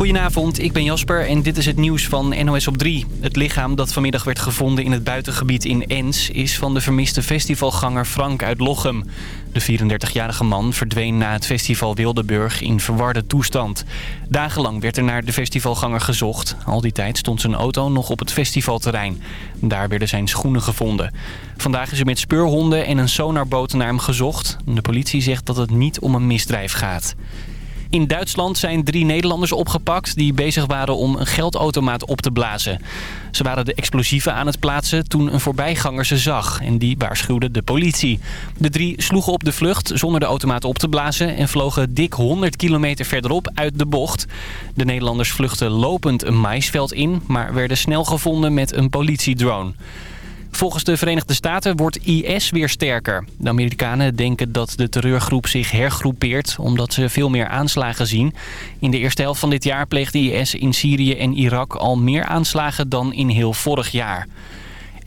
Goedenavond, ik ben Jasper en dit is het nieuws van NOS op 3. Het lichaam dat vanmiddag werd gevonden in het buitengebied in Ens... is van de vermiste festivalganger Frank uit Lochem. De 34-jarige man verdween na het festival Wildeburg in verwarde toestand. Dagenlang werd er naar de festivalganger gezocht. Al die tijd stond zijn auto nog op het festivalterrein. Daar werden zijn schoenen gevonden. Vandaag is er met speurhonden en een sonarboot naar hem gezocht. De politie zegt dat het niet om een misdrijf gaat. In Duitsland zijn drie Nederlanders opgepakt die bezig waren om een geldautomaat op te blazen. Ze waren de explosieven aan het plaatsen toen een voorbijganger ze zag en die waarschuwde de politie. De drie sloegen op de vlucht zonder de automaat op te blazen en vlogen dik 100 kilometer verderop uit de bocht. De Nederlanders vluchtten lopend een maisveld in, maar werden snel gevonden met een politiedrone. Volgens de Verenigde Staten wordt IS weer sterker. De Amerikanen denken dat de terreurgroep zich hergroepeert... omdat ze veel meer aanslagen zien. In de eerste helft van dit jaar pleegde IS in Syrië en Irak... al meer aanslagen dan in heel vorig jaar.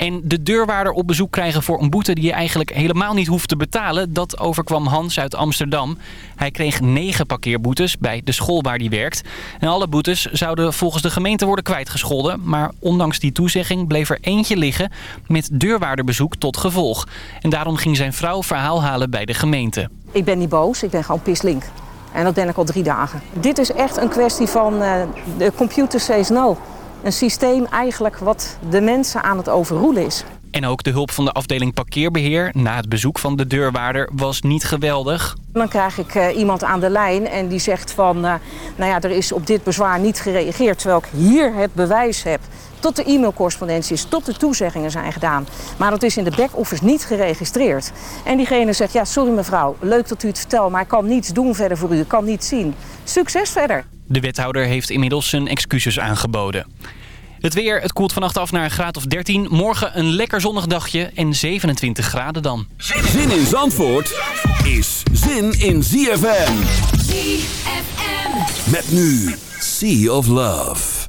En de deurwaarder op bezoek krijgen voor een boete die je eigenlijk helemaal niet hoeft te betalen... dat overkwam Hans uit Amsterdam. Hij kreeg negen parkeerboetes bij de school waar hij werkt. En alle boetes zouden volgens de gemeente worden kwijtgescholden. Maar ondanks die toezegging bleef er eentje liggen met deurwaarderbezoek tot gevolg. En daarom ging zijn vrouw verhaal halen bij de gemeente. Ik ben niet boos, ik ben gewoon pislink. En dat ben ik al drie dagen. Dit is echt een kwestie van uh, de computer says no een systeem eigenlijk wat de mensen aan het overroelen is. En ook de hulp van de afdeling parkeerbeheer na het bezoek van de deurwaarder was niet geweldig. Dan krijg ik uh, iemand aan de lijn en die zegt van... Uh, nou ja, er is op dit bezwaar niet gereageerd... terwijl ik hier het bewijs heb tot de e-mailcorrespondenties, tot de toezeggingen zijn gedaan. Maar dat is in de back-office niet geregistreerd. En diegene zegt, ja, sorry mevrouw, leuk dat u het vertelt... maar ik kan niets doen verder voor u, ik kan niets zien. Succes verder! De wethouder heeft inmiddels zijn excuses aangeboden. Het weer, het koelt vannacht af naar een graad of 13. Morgen een lekker zonnig dagje en 27 graden dan. Zin in Zandvoort is zin in ZFM. ZFM. Met nu Sea of Love.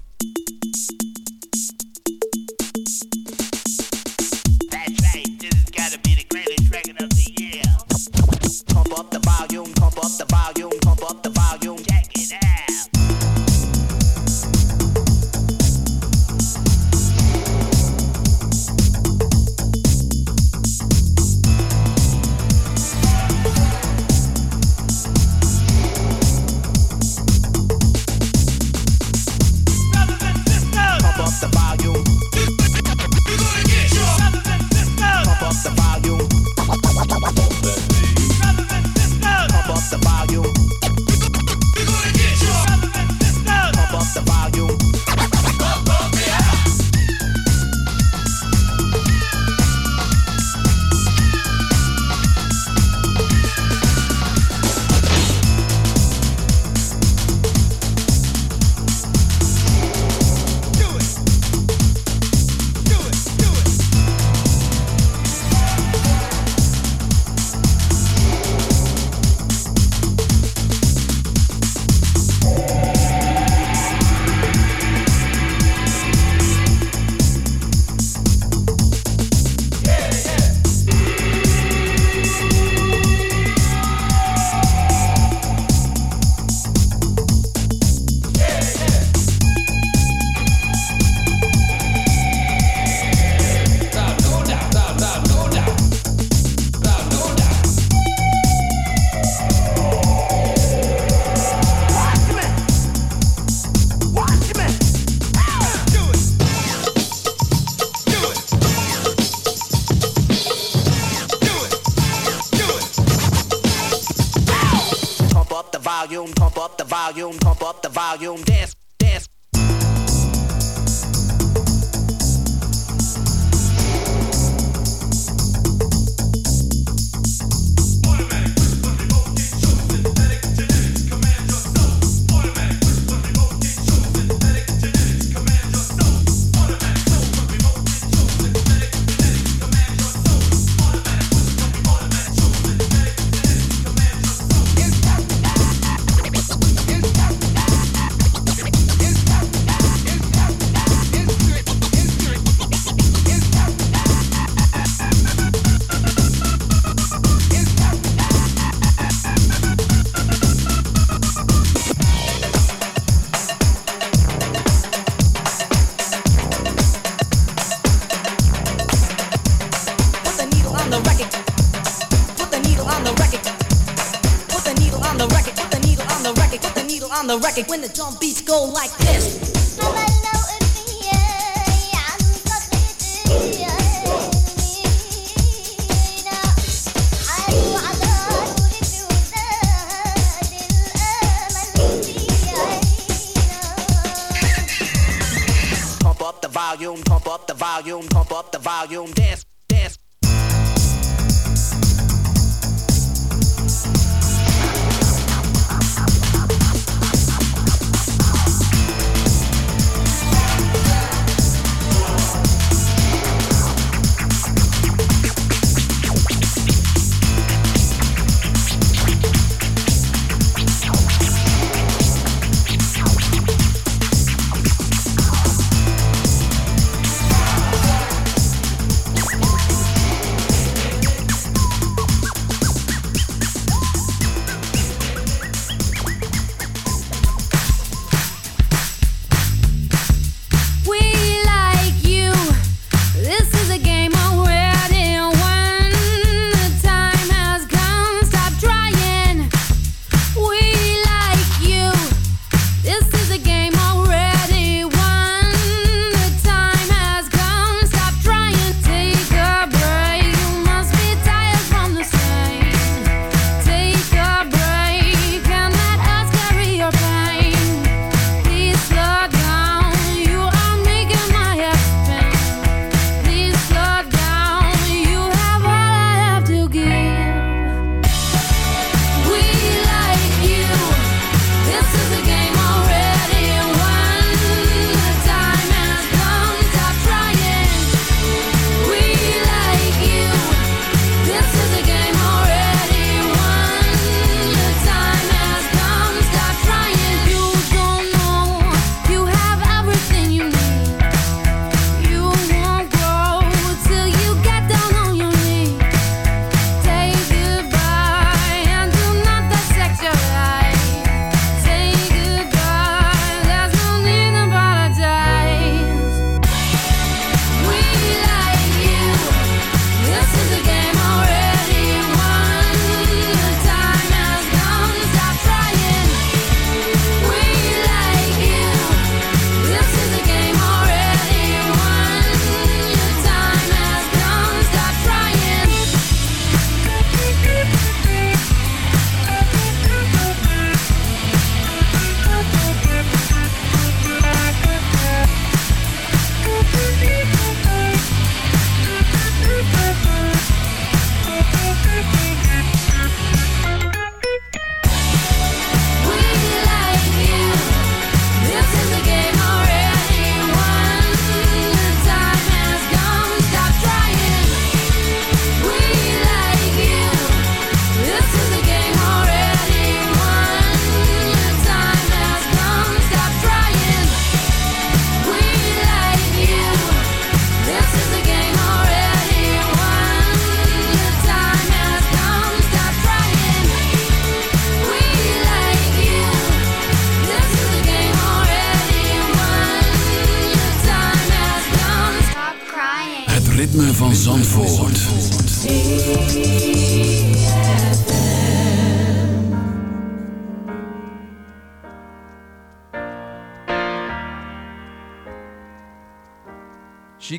when the drum beats go like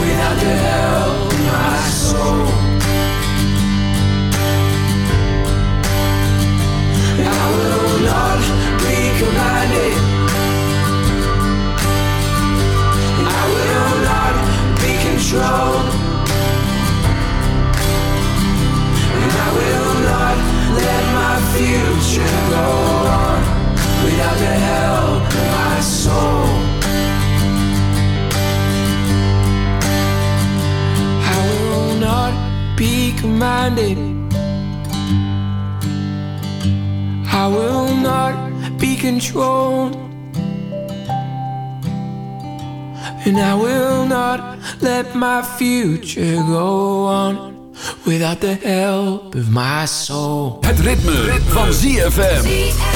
without the help of my soul. I will not be commanded. I will not be controlled. And I will not let my future And I will not let my future go on without the help of my soul. Het ritme, ritme. van ZFM.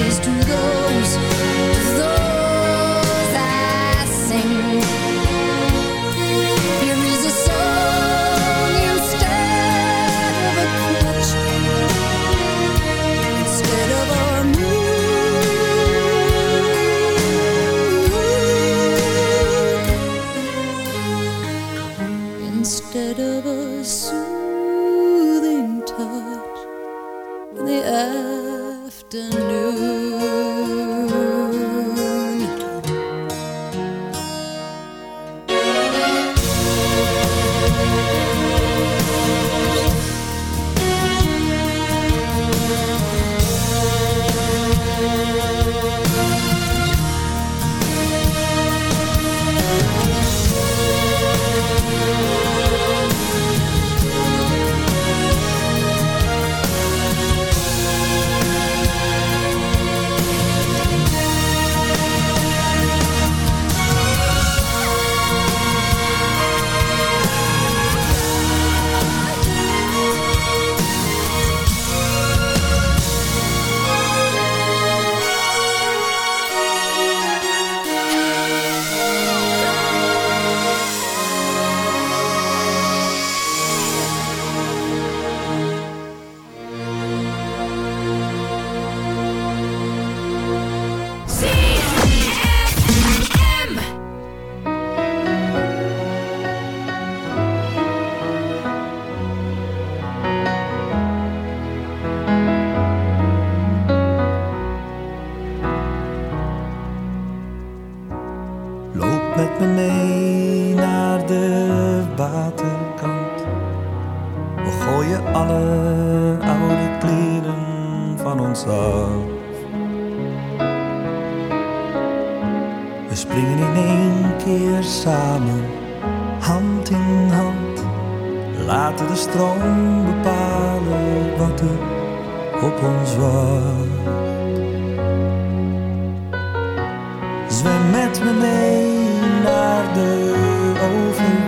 Is to those We gooien alle oude kleren van ons af. We springen in één keer samen, hand in hand. Laten de stroom bepalen wat er op ons wacht. Zwem met me mee naar de overkant.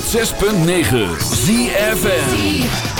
106.9 ZFN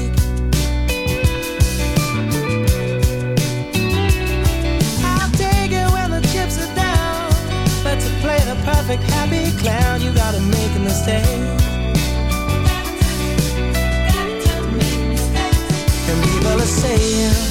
Perfect happy clown, you gotta make a mistake. And people are saying